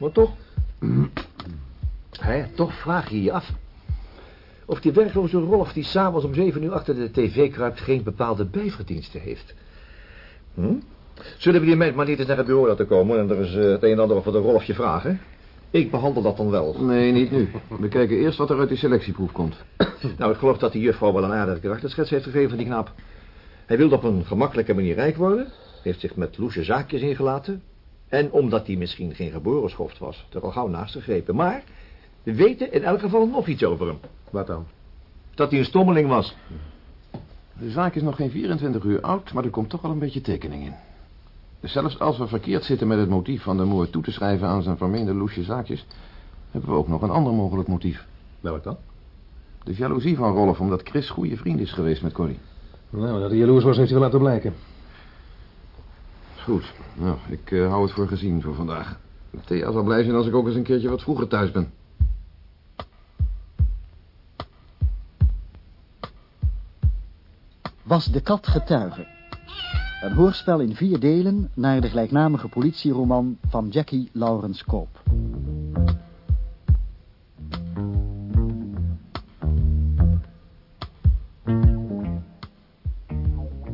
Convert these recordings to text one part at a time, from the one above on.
Maar toch... Hé, toch vraag je je af... of die werkloze Rolf die s'avonds om zeven uur achter de tv kruipt... geen bepaalde bijverdiensten heeft. Hm? Zullen we die meid maar niet eens naar het bureau laten komen... en er is uh, het een en ander over de Rolfje vragen? Ik behandel dat dan wel. Nee, niet nu. We kijken eerst wat er uit die selectieproef komt. nou, ik geloof dat die juffrouw wel een aardige karakterschets heeft gegeven van die knap. Hij wilde op een gemakkelijke manier rijk worden. Heeft zich met loesje zaakjes ingelaten. En omdat hij misschien geen geboren schoft was, er al gauw naast gegrepen. Maar we weten in elk geval nog iets over hem. Wat dan? Dat hij een stommeling was. De zaak is nog geen 24 uur oud, maar er komt toch al een beetje tekening in. Dus zelfs als we verkeerd zitten met het motief van de moord toe te schrijven aan zijn vermeende loesje zaakjes, hebben we ook nog een ander mogelijk motief. Welk dan? De jaloezie van Rolf, omdat Chris goede vriend is geweest met Corrie. Nou, dat hij jaloers was, heeft hij wel laten blijken. Goed. Nou, ik uh, hou het voor gezien voor vandaag. Thea zal blij zijn als ik ook eens een keertje wat vroeger thuis ben. Was de kat getuige? Een hoorspel in vier delen naar de gelijknamige politieroman van Jackie Lawrence Koop.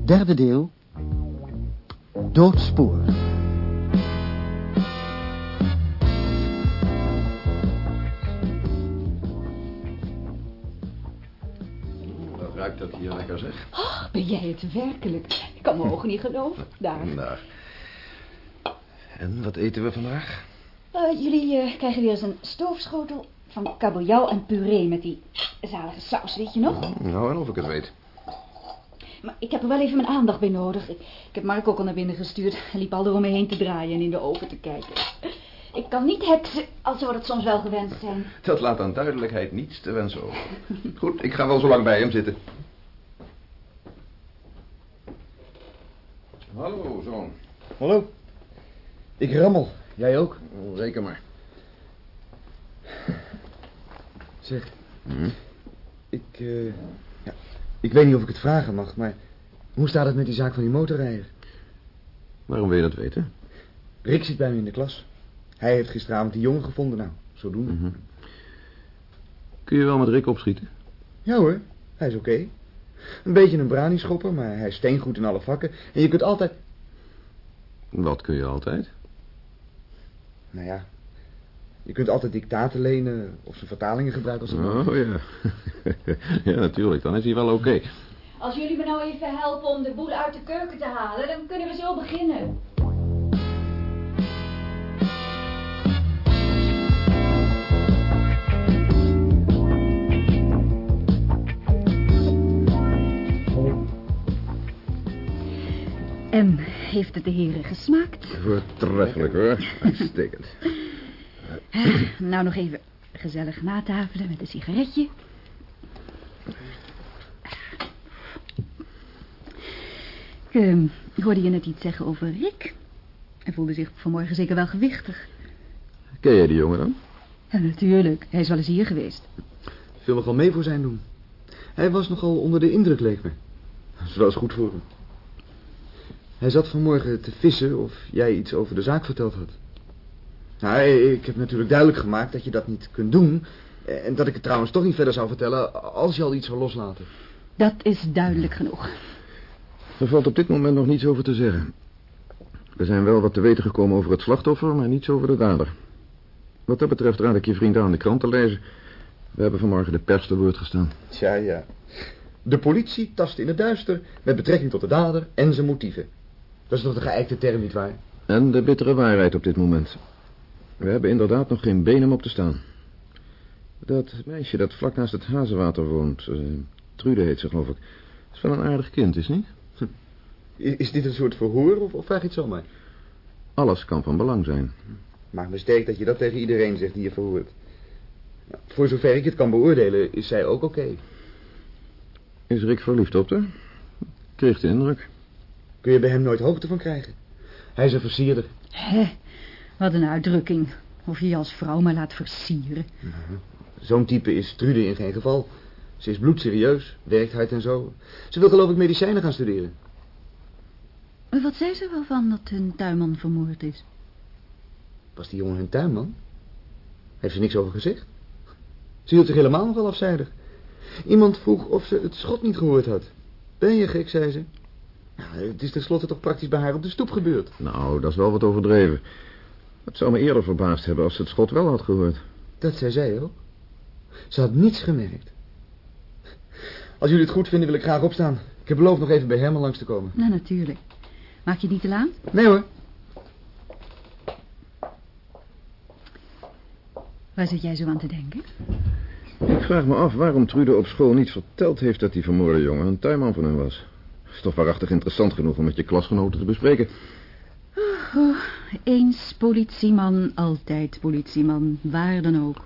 Derde deel. Doodspoor. Wat ruikt dat hier lekker, zeg? Oh, ben jij het werkelijk? Ik kan mijn ogen niet geloven. Daar. Daar. En wat eten we vandaag? Uh, jullie uh, krijgen weer eens een stoofschotel van kabeljauw en puree met die zalige saus, weet je nog? Nou, en of ik het weet. Maar ik heb er wel even mijn aandacht bij nodig. Ik, ik heb Mark ook al naar binnen gestuurd. Hij liep al eromheen heen te draaien en in de oven te kijken. Ik kan niet heksen, als we dat soms wel gewend zijn. Dat laat aan duidelijkheid niets te wensen over. Goed, ik ga wel zo lang bij hem zitten. Hallo, zoon. Hallo. Ik rammel. Jij ook? Reken maar. Zeg, Hm? ik, eh, ja, ik weet niet of ik het vragen mag, maar hoe staat het met die zaak van die motorrijder? Waarom wil je dat weten? Rick zit bij me in de klas. Hij heeft gisteravond die jongen gevonden, nou, zodoende. Mhm. Kun je wel met Rick opschieten? Ja hoor, hij is oké. Een beetje een brani-schopper, maar hij is steengoed in alle vakken. En je kunt altijd... Wat kun je altijd? Nou ja, je kunt altijd dictaten lenen of zijn vertalingen gebruiken als het Oh ja. ja, natuurlijk. Dan is hij wel oké. Als jullie me nou even helpen om de boel uit de keuken te halen, dan kunnen we zo beginnen. En heeft het de heren gesmaakt? Voortreffelijk hoor. Uitstekend. Nou, nog even gezellig natafelen met een sigaretje. Ik eh, hoorde je net iets zeggen over Rick. Hij voelde zich vanmorgen zeker wel gewichtig. Ken jij die jongen dan? Ja, natuurlijk. Hij is wel eens hier geweest. Veel nogal mee voor zijn doen. Hij was nogal onder de indruk, leek me. Dat is wel eens goed voor hem. Hij zat vanmorgen te vissen of jij iets over de zaak verteld had. Nou, ik heb natuurlijk duidelijk gemaakt dat je dat niet kunt doen. En dat ik het trouwens toch niet verder zou vertellen als je al iets zou loslaten. Dat is duidelijk genoeg. Er valt op dit moment nog niets over te zeggen. We zijn wel wat te weten gekomen over het slachtoffer, maar niets over de dader. Wat dat betreft raad ik je vriend aan de krant te lezen. We hebben vanmorgen de pers te woord gestaan. Tja, ja. De politie tast in het duister met betrekking tot de dader en zijn motieven. Dat is toch de geëikte term, nietwaar? En de bittere waarheid op dit moment. We hebben inderdaad nog geen been om op te staan. Dat meisje dat vlak naast het hazenwater woont, eh, Trude heet ze geloof ik, is wel een aardig kind, is niet? Is dit een soort verhoor of, of vraag je het zomaar? Alles kan van belang zijn. Maakt me sterk dat je dat tegen iedereen zegt die je verhoort. Nou, voor zover ik het kan beoordelen, is zij ook oké. Is Rick verliefd op haar? Ik kreeg de indruk. Kun je bij hem nooit hoogte van krijgen. Hij is een versierder. Hé, wat een uitdrukking. Of je je als vrouw maar laat versieren. Zo'n type is Trude in geen geval. Ze is bloedserieus, werkt hard en zo. Ze wil geloof ik medicijnen gaan studeren. Wat zei ze wel van dat hun tuinman vermoord is? Was die jongen hun tuinman? Heeft ze niks over gezegd? Ze hield zich helemaal nogal afzijdig. Iemand vroeg of ze het schot niet gehoord had. Ben je gek, zei ze. Nou, het is tenslotte toch praktisch bij haar op de stoep gebeurd. Nou, dat is wel wat overdreven. Het zou me eerder verbaasd hebben als ze het schot wel had gehoord. Dat zei zij ook. Ze had niets gemerkt. Als jullie het goed vinden, wil ik graag opstaan. Ik heb beloofd nog even bij Herman langs te komen. Nou, natuurlijk. Maak je het niet te laat? Nee hoor. Waar zit jij zo aan te denken? Ik vraag me af waarom Trude op school niet verteld heeft dat die vermoorde jongen een tuinman van hem was. Is toch waarachtig interessant genoeg om met je klasgenoten te bespreken. Oh, eens politieman, altijd politieman, waar dan ook.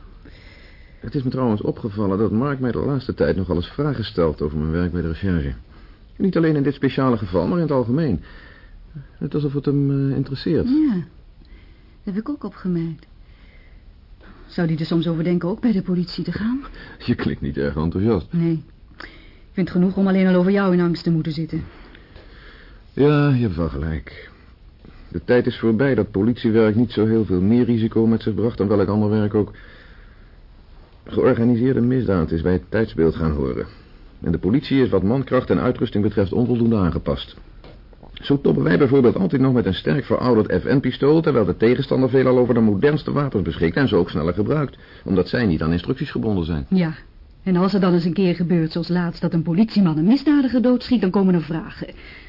Het is me trouwens opgevallen dat Mark mij de laatste tijd nogal eens vragen stelt over mijn werk bij de recherche. Niet alleen in dit speciale geval, maar in het algemeen. Het alsof het hem eh, interesseert. Ja, dat heb ik ook opgemerkt. Zou die er soms over denken ook bij de politie te gaan? Je klinkt niet erg enthousiast. Nee. Ik vind het genoeg om alleen al over jou in angst te moeten zitten. Ja, je hebt wel gelijk. De tijd is voorbij dat politiewerk niet zo heel veel meer risico met zich bracht dan welk ander werk ook. Georganiseerde misdaad is bij het tijdsbeeld gaan horen. En de politie is wat mankracht en uitrusting betreft onvoldoende aangepast. Zo toppen wij bijvoorbeeld altijd nog met een sterk verouderd FN-pistool... terwijl de tegenstander veelal over de modernste wapens beschikt... en ze ook sneller gebruikt, omdat zij niet aan instructies gebonden zijn. Ja, en als er dan eens een keer gebeurt zoals laatst... dat een politieman een misdadiger doodschiet, dan komen er vragen.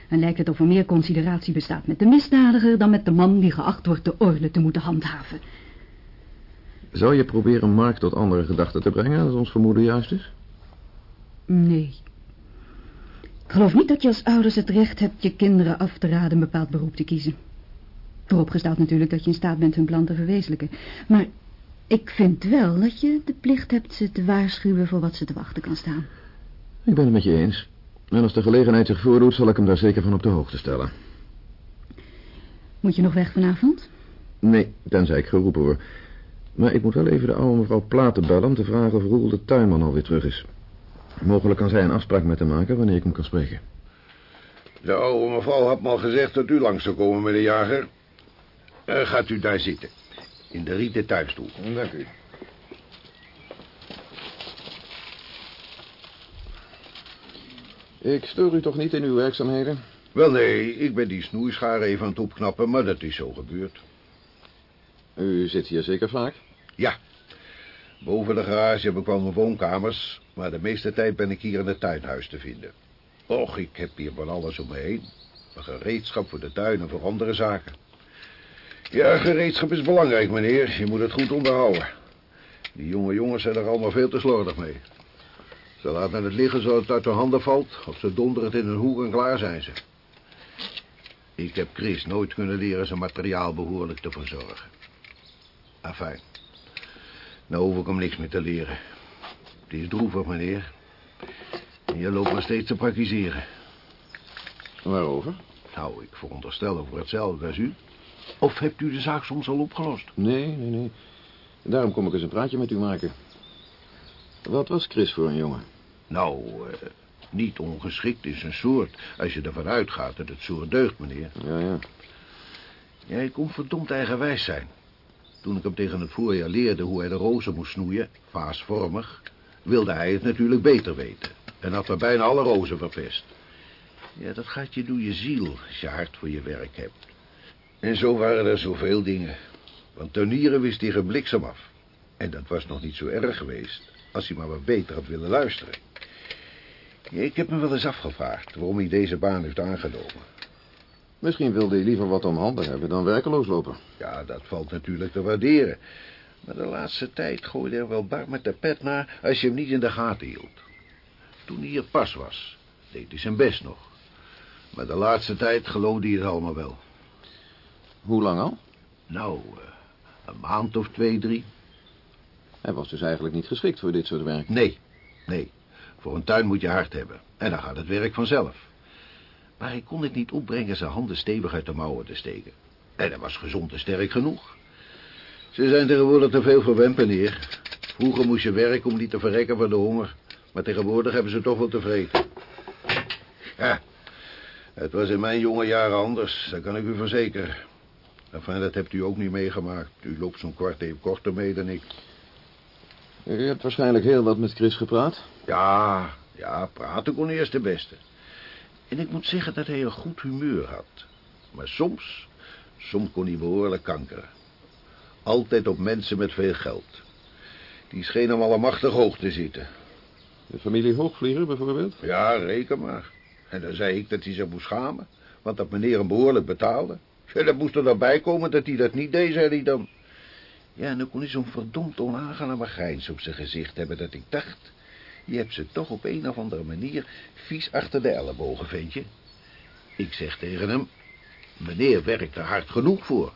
En lijkt het of er meer consideratie bestaat met de misdadiger... dan met de man die geacht wordt de orde te moeten handhaven. Zou je proberen Mark tot andere gedachten te brengen... als ons vermoeden juist is? Nee. Ik geloof niet dat je als ouders het recht hebt je kinderen af te raden een bepaald beroep te kiezen. Vooropgesteld natuurlijk dat je in staat bent hun plan te verwezenlijken. Maar ik vind wel dat je de plicht hebt ze te waarschuwen voor wat ze te wachten kan staan. Ik ben het met je eens. En als de gelegenheid zich voordoet, zal ik hem daar zeker van op de hoogte stellen. Moet je nog weg vanavond? Nee, tenzij ik geroepen word. Maar ik moet wel even de oude mevrouw Platen bellen om te vragen of Roel de tuinman alweer terug is. Mogelijk kan zij een afspraak met hem maken wanneer ik hem kan spreken. De oude mevrouw had me al gezegd dat u langs zou komen met de jager. Eh, gaat u daar zitten. In de rieten tuinstoel. Dank u. Ik stoor u toch niet in uw werkzaamheden? Wel nee, ik ben die snoeischaar even aan het opknappen, maar dat is zo gebeurd. U zit hier zeker vaak? Ja, boven de garage heb ik wel mijn woonkamers, maar de meeste tijd ben ik hier in het tuinhuis te vinden. Och, ik heb hier van alles om me heen. Een gereedschap voor de tuin en voor andere zaken. Ja, gereedschap is belangrijk, meneer. Je moet het goed onderhouden. Die jonge jongens zijn er allemaal veel te slordig mee. Ze laten het liggen zodat het uit hun handen valt... of ze donderen het in een hoek en klaar zijn ze. Ik heb Chris nooit kunnen leren zijn materiaal behoorlijk te verzorgen. Afijn. Nou hoef ik hem niks meer te leren. Het is droevig, meneer. En je loopt maar steeds te praktiseren. Waarover? Nou, ik veronderstel over hetzelfde als u. Of hebt u de zaak soms al opgelost? Nee, nee, nee. Daarom kom ik eens een praatje met u maken. Wat was Chris voor een jongen? Nou, eh, niet ongeschikt is een soort. Als je ervan uitgaat dat het soort deugt, meneer. Ja, ja. Jij kon verdomd eigenwijs zijn. Toen ik hem tegen het voorjaar leerde hoe hij de rozen moest snoeien, vaasvormig, wilde hij het natuurlijk beter weten. En had er bijna alle rozen verpest. Ja, dat gaat je door je ziel als je hart voor je werk hebt. En zo waren er zoveel dingen. Want tuinieren wist hij bliksem af. En dat was nog niet zo erg geweest, als hij maar wat beter had willen luisteren. Ja, ik heb me wel eens afgevraagd waarom hij deze baan heeft aangenomen. Misschien wilde hij liever wat om handen hebben dan werkeloos lopen. Ja, dat valt natuurlijk te waarderen. Maar de laatste tijd gooide er wel bar met de pet naar als je hem niet in de gaten hield. Toen hij hier pas was, deed hij zijn best nog. Maar de laatste tijd geloofde hij het allemaal wel. Hoe lang al? Nou, eh, een maand of twee, drie. Hij was dus eigenlijk niet geschikt voor dit soort werk. Nee, nee. Voor een tuin moet je hard hebben. En dan gaat het werk vanzelf. Maar hij kon het niet opbrengen zijn handen stevig uit de mouwen te steken. En hij was gezond en sterk genoeg. Ze zijn tegenwoordig te veel verwend, meneer. Vroeger moest je werken om niet te verrekken van de honger. Maar tegenwoordig hebben ze toch wel te vreten. Ja, het was in mijn jonge jaren anders, dat kan ik u verzekeren. Enfin, dat hebt u ook niet meegemaakt. U loopt zo'n kwart even korter mee dan ik. U hebt waarschijnlijk heel wat met Chris gepraat. Ja, ja, praten kon eerst de beste. En ik moet zeggen dat hij een goed humeur had. Maar soms, soms kon hij behoorlijk kankeren. Altijd op mensen met veel geld. Die schenen hem allemachtig hoog te zitten. De familie Hoogvlieger bijvoorbeeld? Ja, reken maar. En dan zei ik dat hij zich moest schamen. Want dat meneer hem behoorlijk betaalde. Ja, dat moest er dan bij komen dat hij dat niet deed, zei hij dan. Ja, en dan kon hij zo'n verdomd onaangename grijns op zijn gezicht hebben... dat ik dacht, je hebt ze toch op een of andere manier... vies achter de ellebogen, vind je? Ik zeg tegen hem... meneer werkt er hard genoeg voor.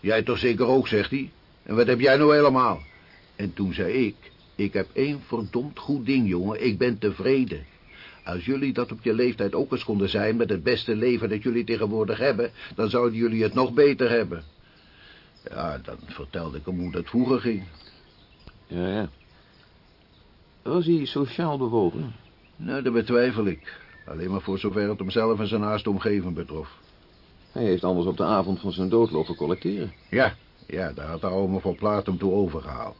Jij toch zeker ook, zegt hij. En wat heb jij nou helemaal? En toen zei ik... ik heb één verdomd goed ding, jongen. Ik ben tevreden. Als jullie dat op je leeftijd ook eens konden zijn... met het beste leven dat jullie tegenwoordig hebben... dan zouden jullie het nog beter hebben. Ja, dan vertelde ik hem hoe dat vroeger ging. Ja, ja. Was hij sociaal bewogen? Nou, dat betwijfel ik. Alleen maar voor zover het hemzelf en zijn naaste omgeving betrof. Hij heeft anders op de avond van zijn dood lopen collecteren. Ja, ja, daar had de oude van Plaat hem toe overgehaald.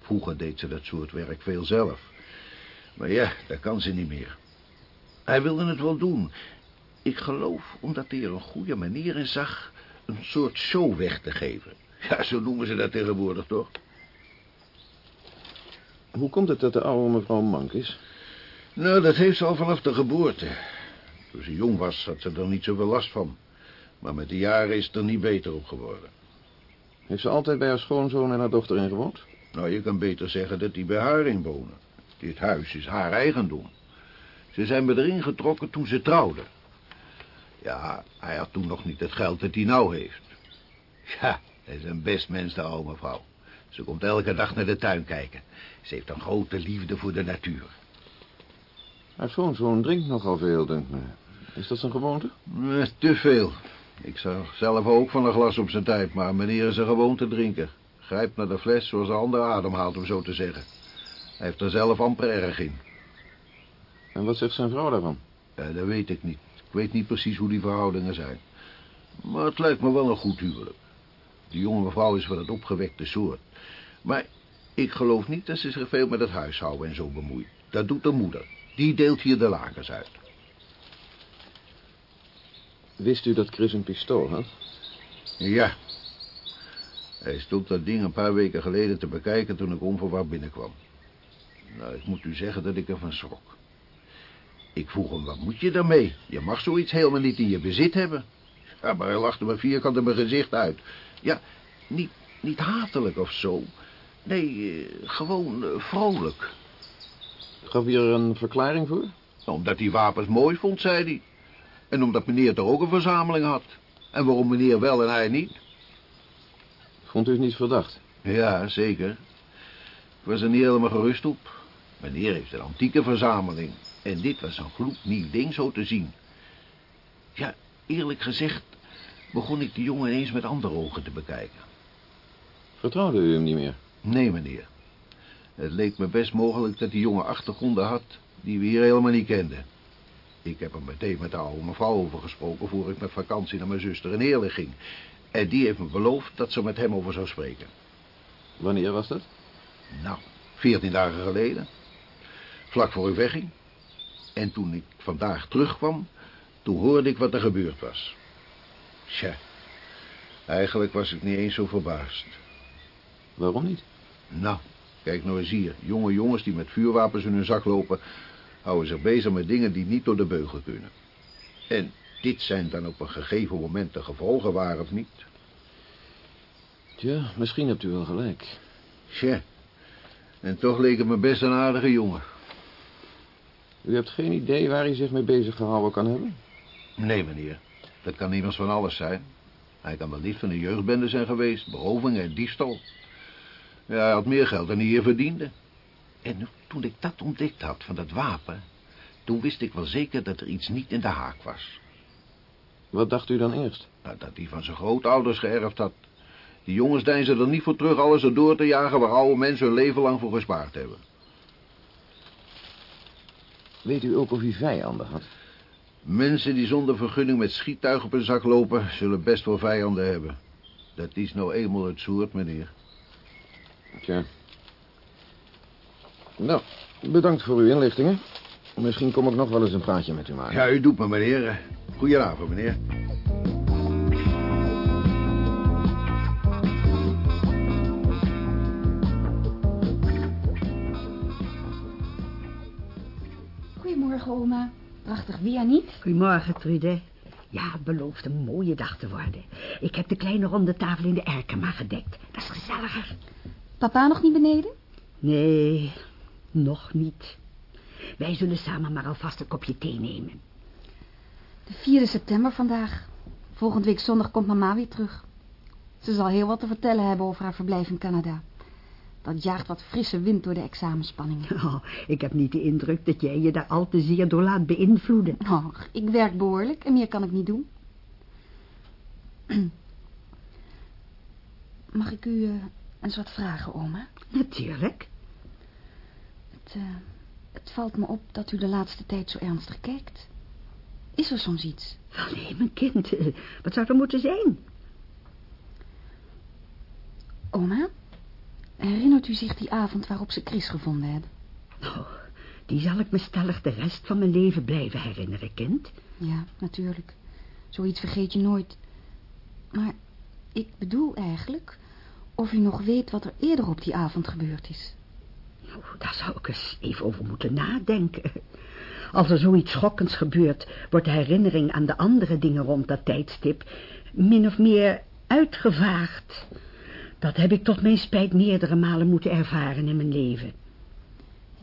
Vroeger deed ze dat soort werk veel zelf. Maar ja, dat kan ze niet meer. Hij wilde het wel doen. Ik geloof omdat hij er een goede manier in zag... een soort show weg te geven. Ja, zo noemen ze dat tegenwoordig, toch? Hoe komt het dat de oude mevrouw mank is? Nou, dat heeft ze al vanaf de geboorte. Toen ze jong was, had ze er niet zoveel last van. Maar met de jaren is het er niet beter op geworden. Heeft ze altijd bij haar schoonzoon en haar dochter in gewoond? Nou, je kan beter zeggen dat die bij haar in wonen. Dit huis is haar eigendom. Ze zijn me erin getrokken toen ze trouwden. Ja, hij had toen nog niet het geld dat hij nou heeft. Ja, hij is een best mens, de oude mevrouw. Ze komt elke dag naar de tuin kijken. Ze heeft een grote liefde voor de natuur. Haar schoonzoon drinkt nogal veel, denk me. Is dat zijn gewoonte? Eh, te veel. Ik zag zelf ook van een glas op zijn tijd, maar meneer is een gewoonte drinker. Grijpt naar de fles zoals een ander ademhaalt, om zo te zeggen. Hij heeft er zelf amper erg in. En wat zegt zijn vrouw daarvan? Ja, dat weet ik niet. Ik weet niet precies hoe die verhoudingen zijn. Maar het lijkt me wel een goed huwelijk. Die jonge mevrouw is van het opgewekte soort. Maar ik geloof niet dat ze zich veel met het huishouden en zo bemoeit. Dat doet de moeder. Die deelt hier de lakens uit. Wist u dat Chris een pistool had? Ja. Hij stond dat ding een paar weken geleden te bekijken toen ik onverwacht binnenkwam. Nou, ik moet u zeggen dat ik ervan schrok. Ik vroeg hem, wat moet je daarmee? Je mag zoiets helemaal niet in je bezit hebben. Ja, maar hij lachte me vierkant in mijn gezicht uit. Ja, niet, niet hatelijk of zo. Nee, eh, gewoon eh, vrolijk. Gaf hij er een verklaring voor? Omdat hij wapens mooi vond, zei hij. En omdat meneer toch ook een verzameling had. En waarom meneer wel en hij niet? Vond u het niet verdacht? Ja, zeker. Ik was er niet helemaal gerust op. Meneer heeft een antieke verzameling. En dit was een gloednieuw ding zo te zien. Ja, eerlijk gezegd begon ik de jongen ineens met andere ogen te bekijken. Vertrouwde u hem niet meer? Nee, meneer. Het leek me best mogelijk dat die jongen achtergronden had die we hier helemaal niet kenden. Ik heb er meteen met de oude mevrouw over gesproken voor ik met vakantie naar mijn zuster in Heerlen ging. En die heeft me beloofd dat ze met hem over zou spreken. Wanneer was dat? Nou, veertien dagen geleden. Vlak voor ik wegging. En toen ik vandaag terugkwam, toen hoorde ik wat er gebeurd was. Tja, eigenlijk was ik niet eens zo verbaasd. Waarom niet? Nou, kijk nou eens hier. Jonge jongens die met vuurwapens in hun zak lopen... houden zich bezig met dingen die niet door de beugel kunnen. En dit zijn dan op een gegeven moment de gevolgen, waar of niet? Tja, misschien hebt u wel gelijk. Tja, en toch leek het me best een aardige jongen. U hebt geen idee waar hij zich mee bezig gehouden kan hebben? Nee, meneer. Dat kan immers van alles zijn. Hij kan wel niet van de jeugdbende zijn geweest, beroving en diefstal. Ja, hij had meer geld dan hij hier verdiende. En toen ik dat ontdekt had van dat wapen... toen wist ik wel zeker dat er iets niet in de haak was. Wat dacht u dan eerst? Nou, dat hij van zijn grootouders geërfd had. Die jongens deinzen er niet voor terug alles erdoor te jagen... waar oude mensen hun leven lang voor gespaard hebben. Weet u ook of hij vijanden had? Mensen die zonder vergunning met schiettuig op hun zak lopen... zullen best wel vijanden hebben. Dat is nou eenmaal het soort, meneer. Tja. Nou, bedankt voor uw inlichtingen. Misschien kom ik nog wel eens een praatje met u maken. Ja, u doet me, meneer. Goedenavond, meneer. Goedemorgen, oma. Prachtig weer niet? Goedemorgen, Trude. Ja, het belooft een mooie dag te worden. Ik heb de kleine ronde tafel in de Erkema gedekt. Dat is gezelliger. Papa nog niet beneden? Nee, nog niet. Wij zullen samen maar alvast een kopje thee nemen. De 4 september vandaag. Volgende week zondag komt mama weer terug. Ze zal heel wat te vertellen hebben over haar verblijf in Canada. Dat jaagt wat frisse wind door de examenspanningen. Oh, ik heb niet de indruk dat jij je daar al te zeer door laat beïnvloeden. Oh, ik werk behoorlijk en meer kan ik niet doen. Mag ik u uh, eens wat vragen, oma? Natuurlijk. Het, uh, het valt me op dat u de laatste tijd zo ernstig kijkt. Is er soms iets? Wel nee, mijn kind. Wat zou er moeten zijn? Oma, herinnert u zich die avond waarop ze Chris gevonden hebben? Oh, die zal ik me stellig de rest van mijn leven blijven herinneren, kind. Ja, natuurlijk. Zoiets vergeet je nooit. Maar ik bedoel eigenlijk of u nog weet wat er eerder op die avond gebeurd is. Oh, daar zou ik eens even over moeten nadenken. Als er zoiets schokkends gebeurt, wordt de herinnering aan de andere dingen rond dat tijdstip min of meer uitgevaagd. Dat heb ik tot mijn spijt meerdere malen moeten ervaren in mijn leven.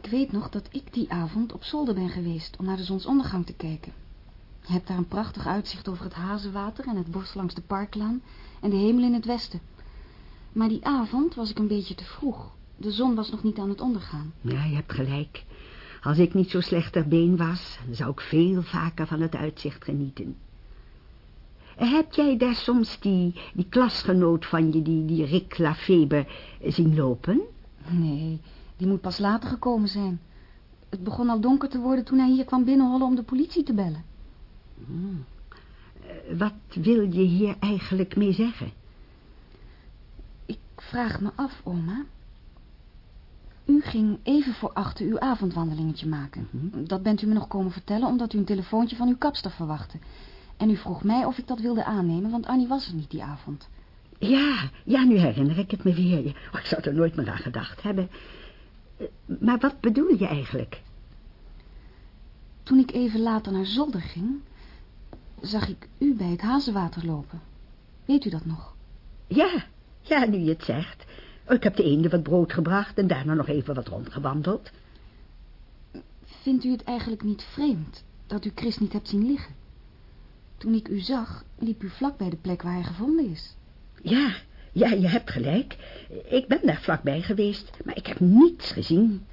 Ik weet nog dat ik die avond op zolder ben geweest om naar de zonsondergang te kijken. Je hebt daar een prachtig uitzicht over het hazenwater en het bos langs de parklaan en de hemel in het westen. Maar die avond was ik een beetje te vroeg. De zon was nog niet aan het ondergaan. Ja, je hebt gelijk. Als ik niet zo slecht ter been was, zou ik veel vaker van het uitzicht genieten. Heb jij daar soms die, die klasgenoot van je, die, die Rick Lafeber, zien lopen? Nee, die moet pas later gekomen zijn. Het begon al donker te worden toen hij hier kwam binnenhollen om de politie te bellen. Hmm. Wat wil je hier eigenlijk mee zeggen? Ik vraag me af, oma. U ging even voor achter uw avondwandelingetje maken. Mm -hmm. Dat bent u me nog komen vertellen omdat u een telefoontje van uw kapster verwachtte. En u vroeg mij of ik dat wilde aannemen, want Annie was er niet die avond. Ja, ja, nu herinner ik het me weer. Oh, ik zou er nooit meer aan gedacht hebben. Maar wat bedoel je eigenlijk? Toen ik even later naar zolder ging, zag ik u bij het hazenwater lopen. Weet u dat nog? Ja, ja, nu je het zegt. Ik heb de eende wat brood gebracht en daarna nog even wat rondgewandeld. Vindt u het eigenlijk niet vreemd dat u Chris niet hebt zien liggen? Toen ik u zag, liep u vlak bij de plek waar hij gevonden is. Ja, ja, je hebt gelijk. Ik ben daar vlakbij geweest, maar ik heb niets gezien.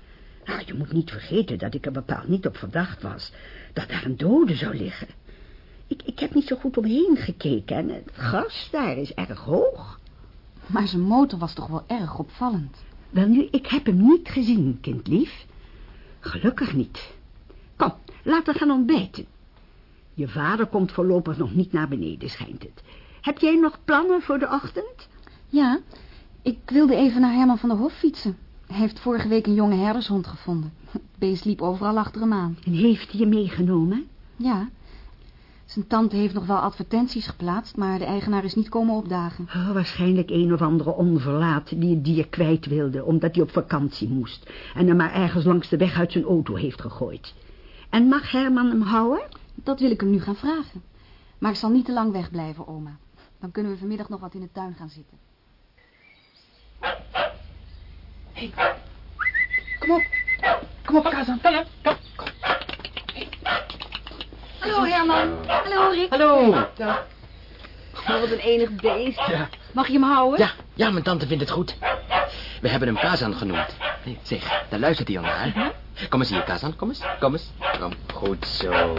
Nou, je moet niet vergeten dat ik er bepaald niet op verdacht was dat daar een dode zou liggen. Ik, ik heb niet zo goed omheen gekeken en het gras daar is erg hoog. Maar zijn motor was toch wel erg opvallend. Welnu, ik heb hem niet gezien, kindlief. Gelukkig niet. Kom, laten we gaan ontbijten. Je vader komt voorlopig nog niet naar beneden, schijnt het. Heb jij nog plannen voor de ochtend? Ja, ik wilde even naar Herman van der Hof fietsen. Hij heeft vorige week een jonge herdershond gevonden. Het beest liep overal achter hem aan. En heeft hij je meegenomen? Ja. Zijn tante heeft nog wel advertenties geplaatst, maar de eigenaar is niet komen opdagen. Oh, waarschijnlijk een of andere onverlaat die het dier kwijt wilde, omdat hij op vakantie moest. En hem maar ergens langs de weg uit zijn auto heeft gegooid. En mag Herman hem houden? Dat wil ik hem nu gaan vragen. Maar ik zal niet te lang wegblijven, oma. Dan kunnen we vanmiddag nog wat in de tuin gaan zitten. Hey. Kom op. Kom op, Kazan. Kom, kom. Hallo, Herman. Hallo, Rick. Hallo. Dag. Oh, wat een enig beest. Ja. Mag je hem houden? Ja, ja, mijn tante vindt het goed. We hebben hem Kazan genoemd. Nee, zeg, daar luistert hij al naar. Kom eens hier, Kazan. Kom eens. Kom eens. Kom. Goed zo.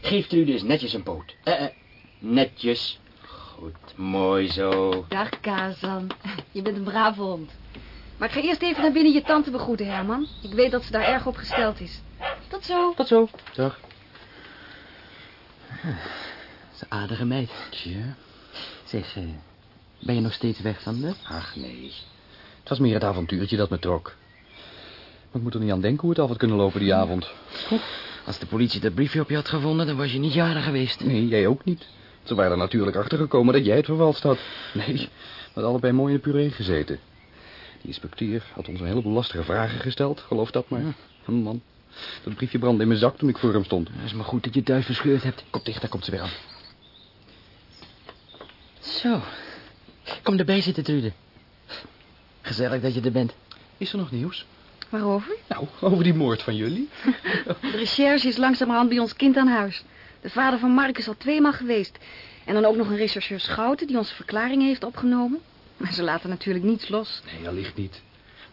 Geeft u dus netjes een poot. Eh, eh, netjes. Goed, mooi zo. Dag, Kazan. Je bent een brave hond. Maar ik ga eerst even naar binnen je tante begroeten, Herman. Ik weet dat ze daar erg op gesteld is. Tot zo. Tot zo. Dag. Dat is een aardige meid. Tja. Zeg, eh, Ben je nog steeds weg van de? Ach, nee. Het was meer het avontuurtje dat me trok. Maar ik moet er niet aan denken hoe het af had kunnen lopen die avond. Als de politie dat briefje op je had gevonden, dan was je niet jarig geweest. Nee, jij ook niet. Ze waren er natuurlijk achter gekomen dat jij het vervalst had. Nee, we hadden allebei mooi in de puree gezeten. Die inspecteur had ons een heleboel lastige vragen gesteld, geloof dat maar. Hm, Man, dat briefje brandde in mijn zak toen ik voor hem stond. Het is maar goed dat je het thuis verscheurd hebt. Kom dicht, daar komt ze weer aan. Zo. Kom erbij zitten, Trude. Gezellig dat je er bent. Is er nog nieuws? Waarover? Nou, over die moord van jullie. De recherche is langzamerhand bij ons kind aan huis. De vader van Mark is al tweemaal geweest. En dan ook nog een rechercheur Schouten die onze verklaring heeft opgenomen. Maar ze laten natuurlijk niets los. Nee, allicht niet.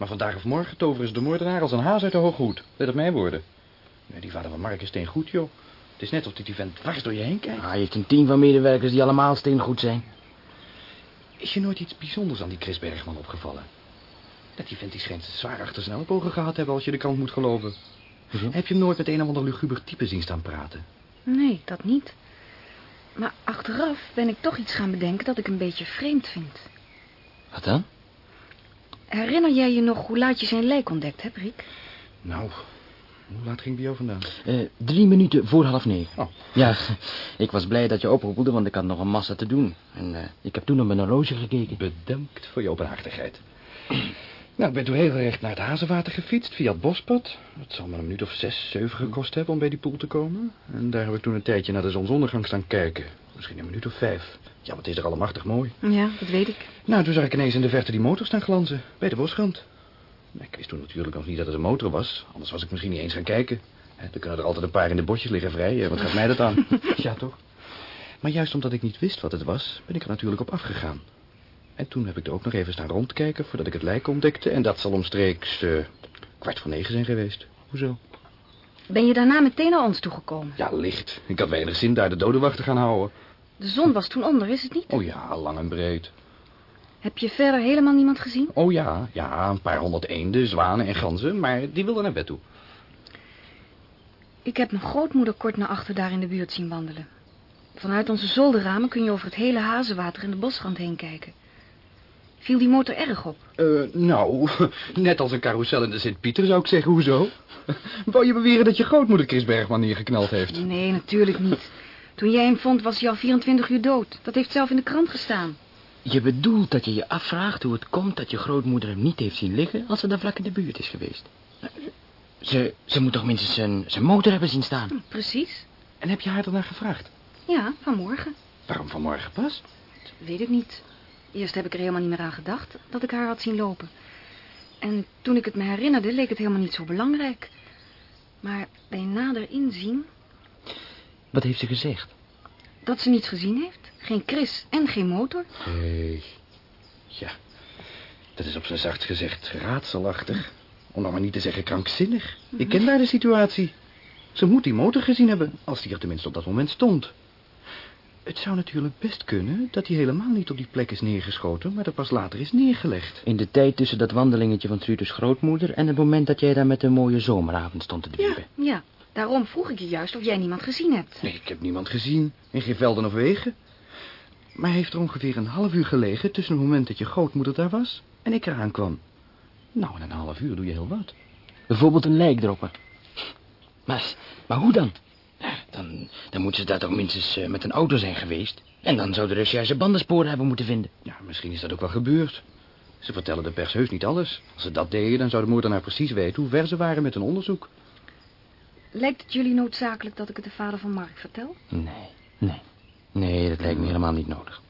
Maar vandaag of morgen toveren ze de moordenaar als een haas uit de hoge hoed. Let op mijn woorden. Nee, die vader van Mark is steen goed, joh. Het is net of die vent dwars door je heen kijkt. Ah, je hebt een team van medewerkers die allemaal steengoed zijn. Is je nooit iets bijzonders aan die Chris Bergman opgevallen? Dat die vent die schijnt zwaar achter zijn ellebogen gehad hebben als je de krant moet geloven. Heb je hem nooit met een of ander luguber type zien staan praten? Nee, dat niet. Maar achteraf ben ik toch iets gaan bedenken dat ik een beetje vreemd vind. Wat dan? Herinner jij je nog hoe laat je zijn lijk ontdekt hebt, Riek? Nou, hoe laat ging bij jou vandaan? Eh, drie minuten voor half negen. Oh. Ja, ik was blij dat je oproepelde, want ik had nog een massa te doen. En eh, ik heb toen op mijn horloge gekeken. Bedankt voor je openhartigheid. Nou, ik ben toen heel recht naar het Hazenwater gefietst, via het bospad. Het zal me een minuut of zes, zeven gekost hebben om bij die poel te komen. En daar heb ik toen een tijdje naar de zonsondergang staan kijken. Misschien een minuut of vijf. Ja, wat is er allemachtig mooi. Ja, dat weet ik. Nou, toen zag ik ineens in de verte die motor staan glanzen, bij de bosrand. Ik wist toen natuurlijk nog niet dat het een motor was, anders was ik misschien niet eens gaan kijken. Er kunnen er altijd een paar in de bosjes liggen vrij, wat gaat mij dat aan? ja, toch? Maar juist omdat ik niet wist wat het was, ben ik er natuurlijk op afgegaan. En toen heb ik er ook nog even staan rondkijken voordat ik het lijk ontdekte. En dat zal omstreeks eh, kwart voor negen zijn geweest. Hoezo? Ben je daarna meteen naar ons toegekomen? Ja, licht. Ik had weinig zin daar de dodenwacht te gaan houden. De zon was toen onder, is het niet? Oh ja, lang en breed. Heb je verder helemaal niemand gezien? Oh ja, ja, een paar honderd eenden, zwanen en ganzen, maar die wilden naar bed toe. Ik heb mijn grootmoeder kort naar achter daar in de buurt zien wandelen. Vanuit onze zolderramen kun je over het hele hazenwater en de bosrand heen kijken. Viel die motor erg op? Eh, nou, net als een carousel in de Sint-Pieter zou ik zeggen, hoezo? Wou je beweren dat je grootmoeder Chris Bergman neergeknald heeft? Nee, natuurlijk niet. Toen jij hem vond was hij al 24 uur dood. Dat heeft zelf in de krant gestaan. Je bedoelt dat je je afvraagt hoe het komt dat je grootmoeder hem niet heeft zien liggen als ze daar vlak in de buurt is geweest. Ze, ze moet toch minstens zijn, zijn motor hebben zien staan. Hm, precies. En heb je haar daarna gevraagd? Ja, vanmorgen. Waarom vanmorgen pas? Weet ik niet. Eerst heb ik er helemaal niet meer aan gedacht dat ik haar had zien lopen. En toen ik het me herinnerde, leek het helemaal niet zo belangrijk. Maar bij nader inzien Wat heeft ze gezegd? dat ze niets gezien heeft. Geen Chris en geen motor. Nee. Ja, dat is op zijn zachtst gezegd raadselachtig. Om nou maar niet te zeggen krankzinnig. Ik ken daar de situatie. Ze moet die motor gezien hebben, als die er tenminste op dat moment stond. Het zou natuurlijk best kunnen dat hij helemaal niet op die plek is neergeschoten, maar dat pas later is neergelegd. In de tijd tussen dat wandelingetje van Trudes grootmoeder... en het moment dat jij daar met een mooie zomeravond stond te Ja, dwiepen. ja. Daarom vroeg ik je juist of jij niemand gezien hebt. Nee, ik heb niemand gezien. En geen velden of wegen. Maar hij heeft er ongeveer een half uur gelegen tussen het moment dat je grootmoeder daar was en ik eraan kwam. Nou, in een half uur doe je heel wat. Bijvoorbeeld een lijk droppen. Maar, maar hoe dan? Dan, dan moeten ze daar toch minstens eh, met een auto zijn geweest. En dan zou de recherche bandensporen hebben moeten vinden. Ja, misschien is dat ook wel gebeurd. Ze vertellen de pers heus niet alles. Als ze dat deden, dan zou de moordenaar precies weten hoe ver ze waren met hun onderzoek. Lijkt het jullie noodzakelijk dat ik het de vader van Mark vertel? Nee, nee. Nee, dat lijkt me helemaal niet nodig.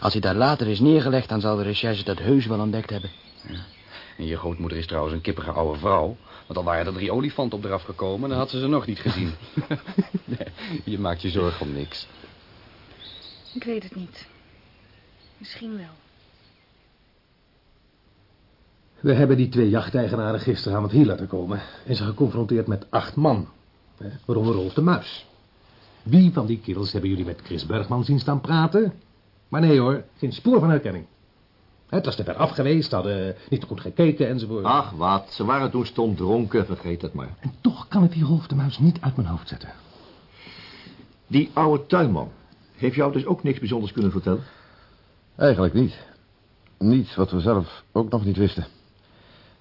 Als hij daar later is neergelegd, dan zal de recherche dat heus wel ontdekt hebben. En je grootmoeder is trouwens een kippige oude vrouw. Want al waren er drie olifanten op eraf gekomen, dan had ze ze nog niet gezien. nee, je maakt je zorgen om niks. Ik weet het niet. Misschien wel. We hebben die twee jachteigenaren gisteravond hier laten komen... en ze geconfronteerd met acht man. Waaronder Rolf de Muis. Wie van die kerels hebben jullie met Chris Bergman zien staan praten? Maar nee hoor, geen spoor van herkenning. Het was te ver af geweest, hadden niet goed gekeken enzovoort. Ach, wat. Ze waren toen stom dronken. Vergeet het maar. En toch kan ik die Rolf de Muis niet uit mijn hoofd zetten. Die oude tuinman. Heeft jou dus ook niks bijzonders kunnen vertellen? Eigenlijk niet. Niets wat we zelf ook nog niet wisten.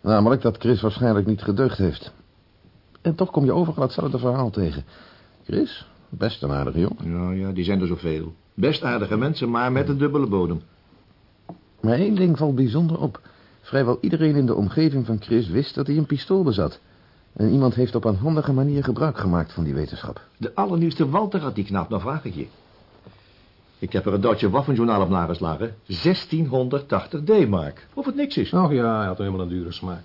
Namelijk dat Chris waarschijnlijk niet gedeugd heeft. En toch kom je overal hetzelfde verhaal tegen. Chris, best een aardige jongen. Nou ja, die zijn er zoveel. Best aardige mensen, maar met een dubbele bodem. Maar één ding valt bijzonder op. Vrijwel iedereen in de omgeving van Chris wist dat hij een pistool bezat. En iemand heeft op een handige manier gebruik gemaakt van die wetenschap. De allernieuwste Walter had die knap, dan vraag ik je. Ik heb er een Duitse waffenjournaal op nageslagen. 1680 D-mark. Of het niks is. Oh ja, hij had helemaal een dure smaak.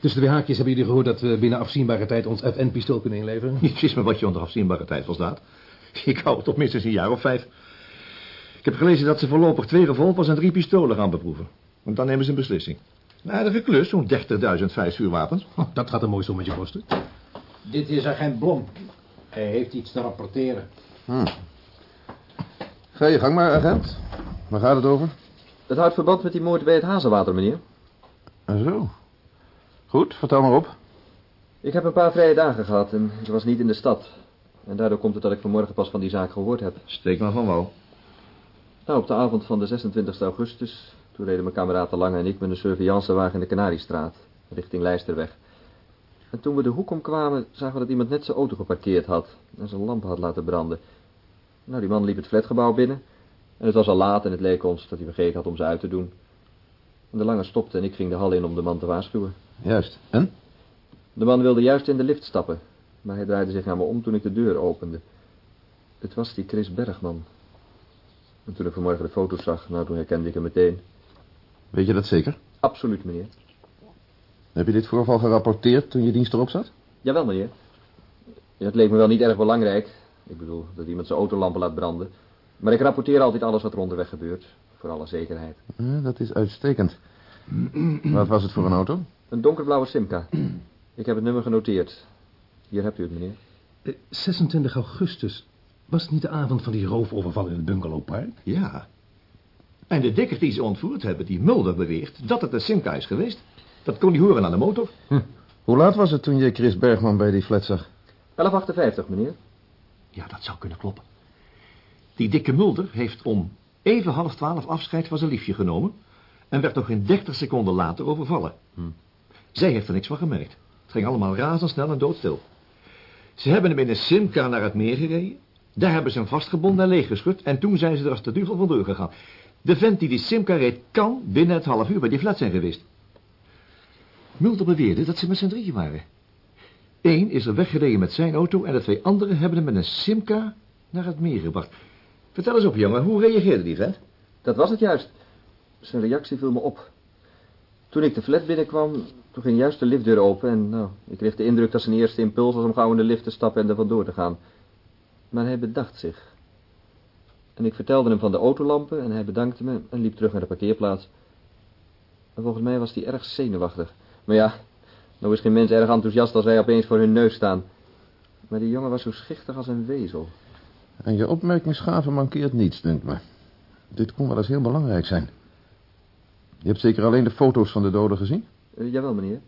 Dus de haakjes hebben jullie gehoord dat we binnen afzienbare tijd ons FN-pistool kunnen inleveren? Wist me wat je onder afzienbare tijd verstaat. Ik hou het op minstens een jaar of vijf. Ik heb gelezen dat ze voorlopig twee revolvers en drie pistolen gaan beproeven. Want dan nemen ze een beslissing. Een aardige klus, zo'n 30.000 vijfvuurwapens. Oh, dat gaat een mooi sommetje kosten. Dit is agent Blom. Hij heeft iets te rapporteren. Hm. Ga je gang maar, agent. Waar gaat het over? Het houdt verband met die moord bij het Hazenwater, meneer. En zo. Goed, vertel maar op. Ik heb een paar vrije dagen gehad en ik was niet in de stad. En daardoor komt het dat ik vanmorgen pas van die zaak gehoord heb. Steek maar van wal. Nou, op de avond van de 26 augustus... toen reden mijn kameraad De Lange en ik met een surveillancewagen in de Canariestraat... richting Lijsterweg. En toen we de hoek omkwamen, zagen we dat iemand net zijn auto geparkeerd had... en zijn lamp had laten branden. Nou, die man liep het flatgebouw binnen... en het was al laat en het leek ons dat hij vergeten had om ze uit te doen. En De Lange stopte en ik ging de hal in om de man te waarschuwen. Juist. En? De man wilde juist in de lift stappen... maar hij draaide zich naar me om toen ik de deur opende. Het was die Chris Bergman... En toen ik vanmorgen de foto's zag, nou, toen herkende ik hem meteen. Weet je dat zeker? Absoluut, meneer. Heb je dit voorval gerapporteerd toen je dienst erop zat? Jawel, meneer. Ja, het leek me wel niet erg belangrijk. Ik bedoel, dat iemand zijn autolampen laat branden. Maar ik rapporteer altijd alles wat er onderweg gebeurt. Voor alle zekerheid. Ja, dat is uitstekend. wat was het voor een auto? Een donkerblauwe Simca. Ik heb het nummer genoteerd. Hier hebt u het, meneer. Eh, 26 augustus. Was het niet de avond van die roofoverval in het bungalowpark? Ja. En de dikkers die ze ontvoerd hebben, die Mulder beweert dat het een Simca is geweest. Dat kon hij horen aan de motor. Hm. Hoe laat was het toen je Chris Bergman bij die flat zag? 11.58, meneer. Ja, dat zou kunnen kloppen. Die dikke Mulder heeft om even half twaalf afscheid van zijn liefje genomen... en werd nog in 30 seconden later overvallen. Hm. Zij heeft er niks van gemerkt. Het ging allemaal razendsnel en doodstil. Ze hebben hem in een Simca naar het meer gereden... Daar hebben ze hem vastgebonden en leeggeschud... en toen zijn ze er als de duivel vandoor gegaan. De vent die die Simca reed kan binnen het half uur bij die flat zijn geweest. Mulder beweerde dat ze met z'n drieën waren. Eén is er weggereden met zijn auto... en de twee anderen hebben hem met een Simca naar het meer gebracht. Vertel eens op, jongen, hoe reageerde die vent? Dat was het juist. Zijn reactie viel me op. Toen ik de flat binnenkwam, toen ging juist de liftdeur open... en nou, ik kreeg de indruk dat zijn eerste impuls was om gauw in de lift te stappen en er vandoor te gaan... Maar hij bedacht zich. En ik vertelde hem van de autolampen en hij bedankte me en liep terug naar de parkeerplaats. En volgens mij was hij erg zenuwachtig. Maar ja, nou is geen mens erg enthousiast als wij opeens voor hun neus staan. Maar die jongen was zo schichtig als een wezel. En je opmerkingsgave mankeert niets, dunkt me. Dit kon wel eens heel belangrijk zijn. Je hebt zeker alleen de foto's van de doden gezien? Uh, jawel, meneer.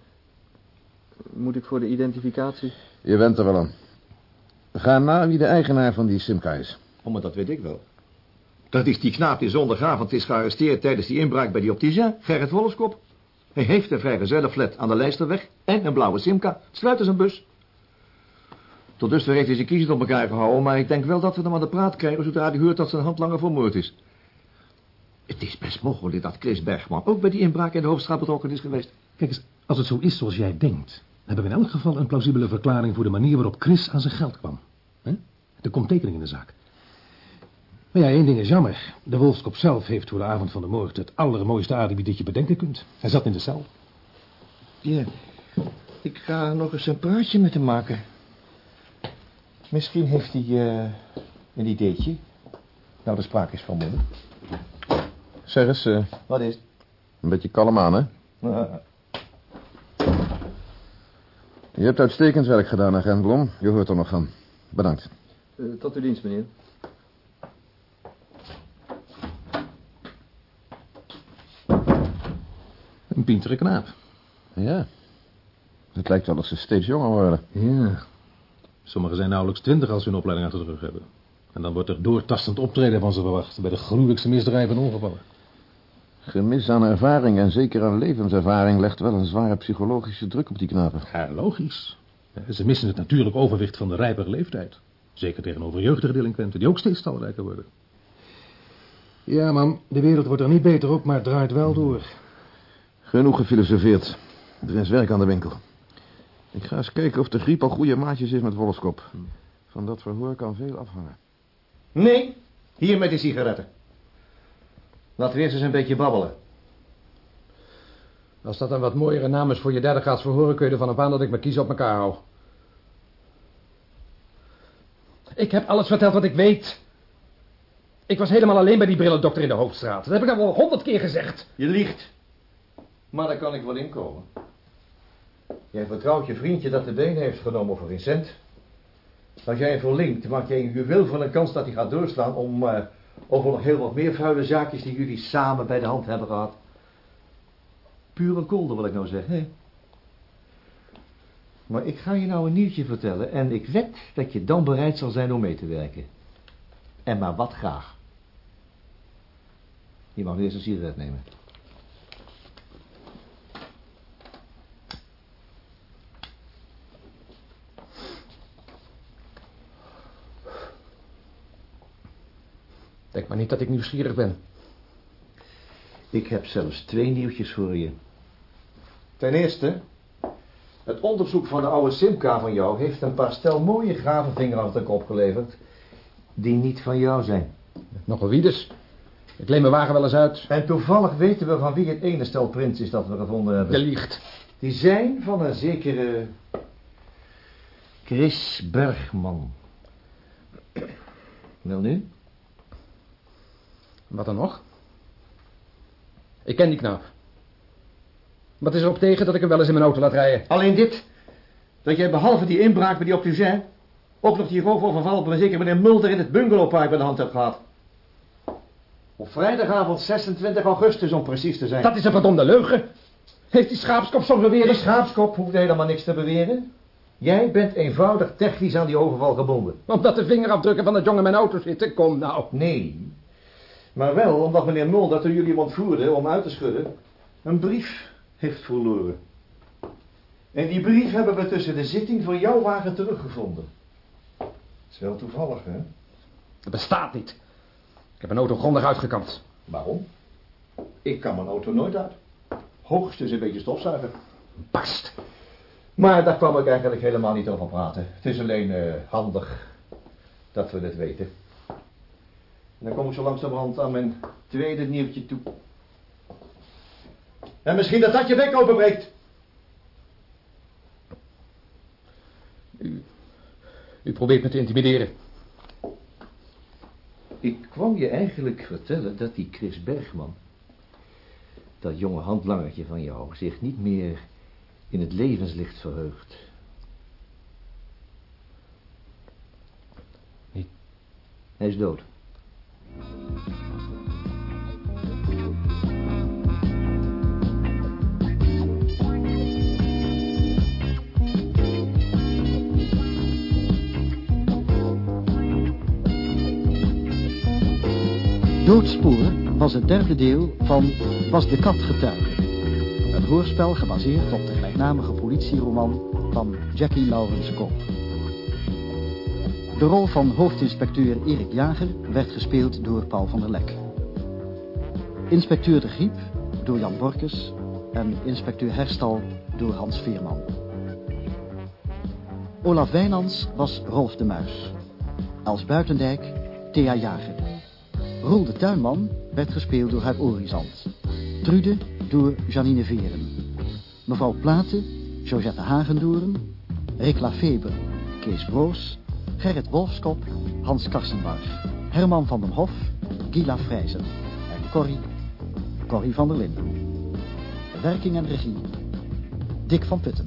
Moet ik voor de identificatie? Je bent er wel aan. Ga na wie de eigenaar van die Simca is. Oh, maar dat weet ik wel. Dat is die knaap die zondagavond is gearresteerd tijdens die inbraak bij die opticien, Gerrit Wolfskop. Hij heeft een vrijgezellenflat aan de Lijsterweg en een blauwe Simca. Sluit eens een bus. Tot dusver heeft hij zijn kiezen op elkaar gehouden, maar ik denk wel dat we hem aan de praat krijgen zodra hij hoort dat zijn handlanger vermoord is. Het is best mogelijk dat Chris Bergman ook bij die inbraak in de hoofdstraat betrokken is geweest. Kijk eens, als het zo is zoals jij denkt, hebben we in elk geval een plausibele verklaring voor de manier waarop Chris aan zijn geld kwam. He? Er komt tekening in de zaak. Maar ja, één ding is jammer. De Wolfskop zelf heeft voor de avond van de moord het allermooiste alibi dat je bedenken kunt. Hij zat in de cel. Ja, ik ga nog eens een praatje met hem maken. Misschien heeft hij uh, een ideetje. Nou, er sprake is van moeder. Zeg eens, uh, Wat is het? Een beetje kalm aan, hè? Uh, Je hebt uitstekend werk gedaan, agent Blom. Je hoort er nog van. Bedankt. Uh, tot uw dienst, meneer. Een pintere knaap. Ja. Het lijkt wel of ze steeds jonger worden. Ja. Sommigen zijn nauwelijks twintig als ze hun opleiding achter de rug hebben. En dan wordt er doortastend optreden van ze verwacht... bij de gruwelijkste misdrijven en ongevallen. Gemis aan ervaring en zeker aan levenservaring legt wel een zware psychologische druk op die knapen. Ja, logisch. Ze missen het natuurlijk overwicht van de rijpere leeftijd. Zeker tegenover jeugdige delinquenten, die ook steeds talrijker worden. Ja, man, de wereld wordt er niet beter op, maar het draait wel door. Genoeg gefilosofeerd. Er is werk aan de winkel. Ik ga eens kijken of de griep al goede maatjes is met Wolfskop. Van dat verhoor kan veel afhangen. Nee, hier met die sigaretten. Laten we eerst eens een beetje babbelen. Als dat een wat mooiere naam is voor je derde graads verhoren... kun je ervan op aan dat ik me kies op elkaar hou. Ik heb alles verteld wat ik weet. Ik was helemaal alleen bij die brillendokter in de Hoofdstraat. Dat heb ik al wel honderd keer gezegd. Je liegt. Maar daar kan ik wel inkomen. Jij vertrouwt je vriendje dat de benen heeft genomen voor Vincent. Als jij hem verlinkt, maak jij een juweel van een kans dat hij gaat doorslaan... om uh, over nog heel wat meer vuile zaakjes die jullie samen bij de hand hebben gehad. Pure kolder wil ik nou zeggen? Maar ik ga je nou een nieuwtje vertellen en ik wed dat je dan bereid zal zijn om mee te werken. En maar wat graag. Je mag eerst een sigaret nemen. Denk maar niet dat ik nieuwsgierig ben. Ik heb zelfs twee nieuwtjes voor je. Ten eerste, het onderzoek van de oude Simca van jou heeft een paar stel mooie gravenvingerafdrukken opgeleverd, die niet van jou zijn. Nogal wie dus? Ik leen mijn wagen wel eens uit. En toevallig weten we van wie het ene stel prints is dat we gevonden hebben. Je liegt. Die zijn van een zekere Chris Bergman. Wel nu? Wat dan nog? Ik ken die knaap. Wat is er op tegen dat ik hem wel eens in mijn auto laat rijden? Alleen dit. Dat jij behalve die inbraak bij die opticien... ook nog die roofoverval op een zeker meneer Mulder in het bungalowpark bij de hand hebt gehad. Op vrijdagavond 26 augustus om precies te zijn. Dat is een verdomde leugen. Heeft die schaapskop soms beweerd? Die schaapskop hoeft helemaal niks te beweren. Jij bent eenvoudig technisch aan die overval gebonden. Omdat de vingerafdrukken van het jongen in mijn auto zitten? Kom nou. Nee. Maar wel omdat meneer Mulder toen jullie hem ontvoerde om uit te schudden... een brief heeft verloren. En die brief hebben we tussen de zitting van jouw wagen teruggevonden. Is wel toevallig, hè? Dat bestaat niet. Ik heb mijn auto grondig uitgekampt. Waarom? Ik kan mijn auto nooit uit. Hoogstens een beetje stofzuigen. Past. Maar daar kwam ik eigenlijk helemaal niet over praten. Het is alleen uh, handig dat we dit weten. En dan kom ik zo langzamerhand aan mijn tweede nieuwtje toe. En misschien dat dat je bek openbreekt. U, u probeert me te intimideren. Ik kwam je eigenlijk vertellen dat die Chris Bergman, dat jonge handlangertje van jou, zich niet meer in het levenslicht verheugt. Niet? Hij is dood. Doodsporen was het derde deel van Was de kat getuige. Een hoorspel gebaseerd op de gelijknamige politieroman van Jackie Lawrence Koop. De rol van hoofdinspecteur Erik Jager werd gespeeld door Paul van der Lek. Inspecteur de Griep door Jan Borkes en inspecteur Herstal door Hans Veerman. Olaf Wijnands was Rolf de Muis. Als Buitendijk Thea Jager. Roel de Tuinman werd gespeeld door haar Orizant. Trude door Janine Veren. Mevrouw Platen, Josette Hagendoren. Rick Lafeber, Kees Broos. Gerrit Wolfskop, Hans Karsenbarg. Herman van den Hof, Gila Vrijzen. En Corrie, Corrie van der Linden. Werking en regie, Dick van Putten.